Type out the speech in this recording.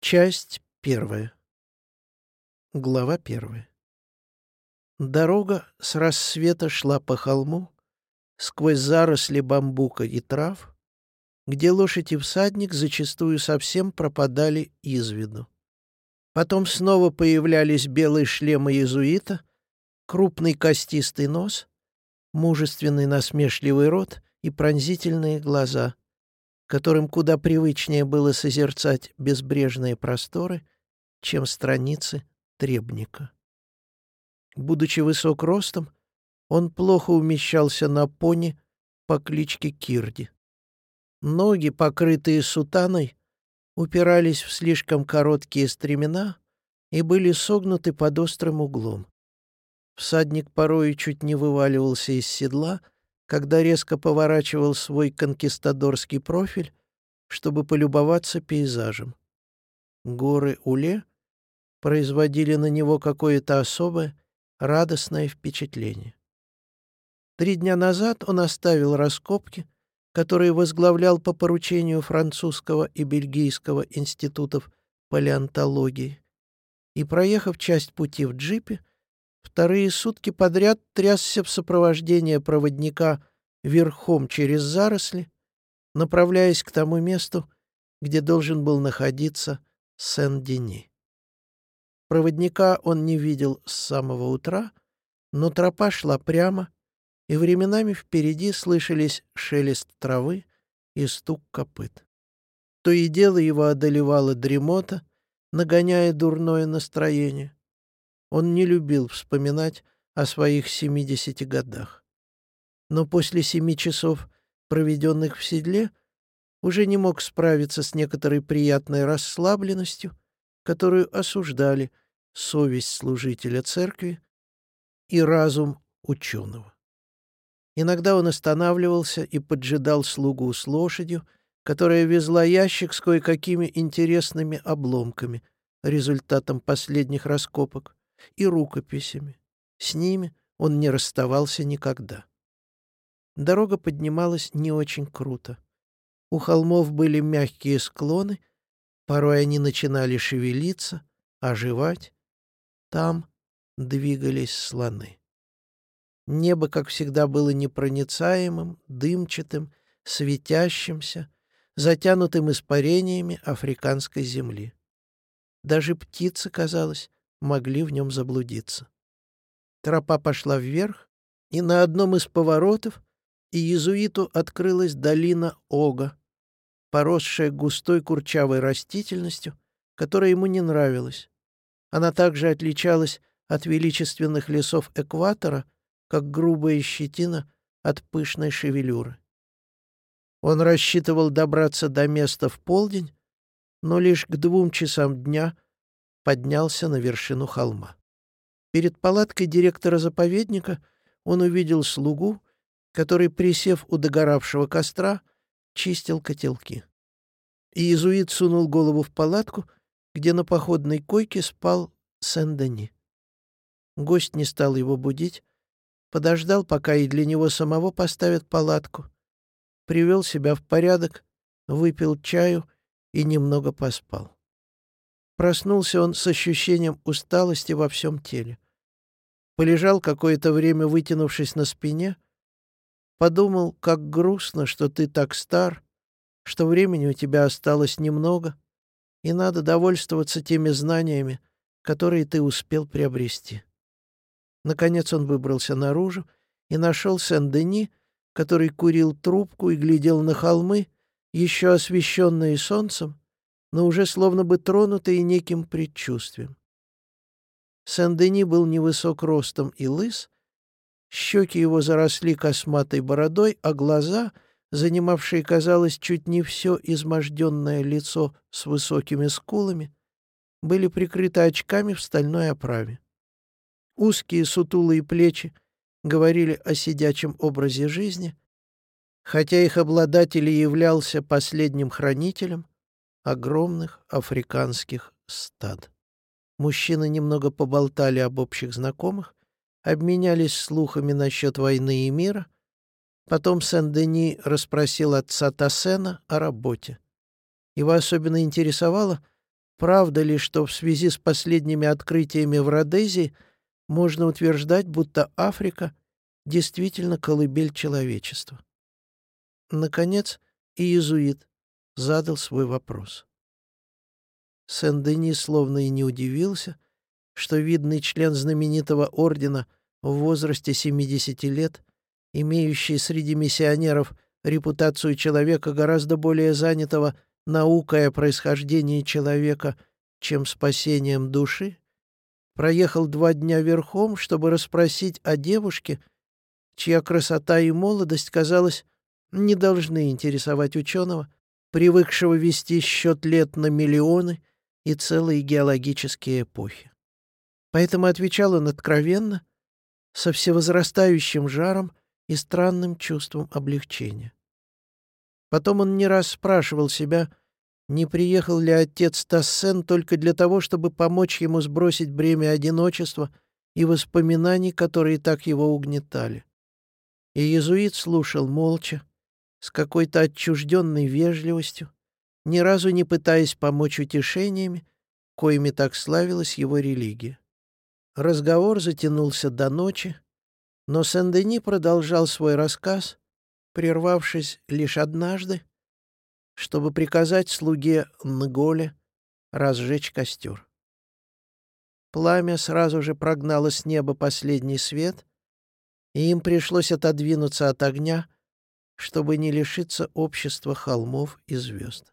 Часть первая. Глава первая. Дорога с рассвета шла по холму, сквозь заросли бамбука и трав, где лошадь и всадник зачастую совсем пропадали из виду. Потом снова появлялись белые шлемы иезуита, крупный костистый нос, мужественный насмешливый рот и пронзительные глаза — которым куда привычнее было созерцать безбрежные просторы, чем страницы требника. Будучи высок ростом, он плохо умещался на пони по кличке Кирди. Ноги, покрытые сутаной, упирались в слишком короткие стремена и были согнуты под острым углом. Всадник порою чуть не вываливался из седла — когда резко поворачивал свой конкистадорский профиль, чтобы полюбоваться пейзажем. Горы Уле производили на него какое-то особое, радостное впечатление. Три дня назад он оставил раскопки, которые возглавлял по поручению французского и бельгийского институтов палеонтологии, и, проехав часть пути в джипе, Вторые сутки подряд трясся в сопровождении проводника верхом через заросли, направляясь к тому месту, где должен был находиться Сен-Дени. Проводника он не видел с самого утра, но тропа шла прямо, и временами впереди слышались шелест травы и стук копыт. То и дело его одолевала дремота, нагоняя дурное настроение. Он не любил вспоминать о своих 70 годах. Но после семи часов, проведенных в седле, уже не мог справиться с некоторой приятной расслабленностью, которую осуждали совесть служителя церкви и разум ученого. Иногда он останавливался и поджидал слугу с лошадью, которая везла ящик с кое-какими интересными обломками, результатом последних раскопок и рукописями. С ними он не расставался никогда. Дорога поднималась не очень круто. У холмов были мягкие склоны, порой они начинали шевелиться, оживать. Там двигались слоны. Небо, как всегда, было непроницаемым, дымчатым, светящимся, затянутым испарениями африканской земли. Даже птицы, казалось, могли в нем заблудиться. Тропа пошла вверх, и на одном из поворотов иезуиту открылась долина Ога, поросшая густой курчавой растительностью, которая ему не нравилась. Она также отличалась от величественных лесов экватора, как грубая щетина от пышной шевелюры. Он рассчитывал добраться до места в полдень, но лишь к двум часам дня поднялся на вершину холма. Перед палаткой директора заповедника он увидел слугу, который, присев у догоравшего костра, чистил котелки. Иезуит сунул голову в палатку, где на походной койке спал Сен-Дени. Гость не стал его будить, подождал, пока и для него самого поставят палатку, привел себя в порядок, выпил чаю и немного поспал. Проснулся он с ощущением усталости во всем теле. Полежал какое-то время, вытянувшись на спине, подумал, как грустно, что ты так стар, что времени у тебя осталось немного, и надо довольствоваться теми знаниями, которые ты успел приобрести. Наконец он выбрался наружу и нашел Сен-Дени, который курил трубку и глядел на холмы, еще освещенные солнцем, но уже словно бы тронутые неким предчувствием. Сен-Дени был невысок ростом и лыс, щеки его заросли косматой бородой, а глаза, занимавшие, казалось, чуть не все изможденное лицо с высокими скулами, были прикрыты очками в стальной оправе. Узкие сутулые плечи говорили о сидячем образе жизни, хотя их обладатель являлся последним хранителем, огромных африканских стад. Мужчины немного поболтали об общих знакомых, обменялись слухами насчет войны и мира. Потом Сен-Дени расспросил отца Тассена о работе. Его особенно интересовало, Правда ли, что в связи с последними открытиями в Родезии можно утверждать, будто Африка действительно колыбель человечества? Наконец, иезуит задал свой вопрос. Сен-Дени словно и не удивился, что видный член знаменитого ордена в возрасте 70 лет, имеющий среди миссионеров репутацию человека гораздо более занятого наукой о происхождении человека, чем спасением души, проехал два дня верхом, чтобы расспросить о девушке, чья красота и молодость, казалось, не должны интересовать ученого, привыкшего вести счет лет на миллионы и целые геологические эпохи. Поэтому отвечал он откровенно, со всевозрастающим жаром и странным чувством облегчения. Потом он не раз спрашивал себя, не приехал ли отец Тассен только для того, чтобы помочь ему сбросить бремя одиночества и воспоминаний, которые так его угнетали. И иезуит слушал молча, с какой-то отчужденной вежливостью, ни разу не пытаясь помочь утешениями, коими так славилась его религия. Разговор затянулся до ночи, но Сен-Дени продолжал свой рассказ, прервавшись лишь однажды, чтобы приказать слуге Нголе разжечь костер. Пламя сразу же прогнало с неба последний свет, и им пришлось отодвинуться от огня, чтобы не лишиться общества холмов и звезд.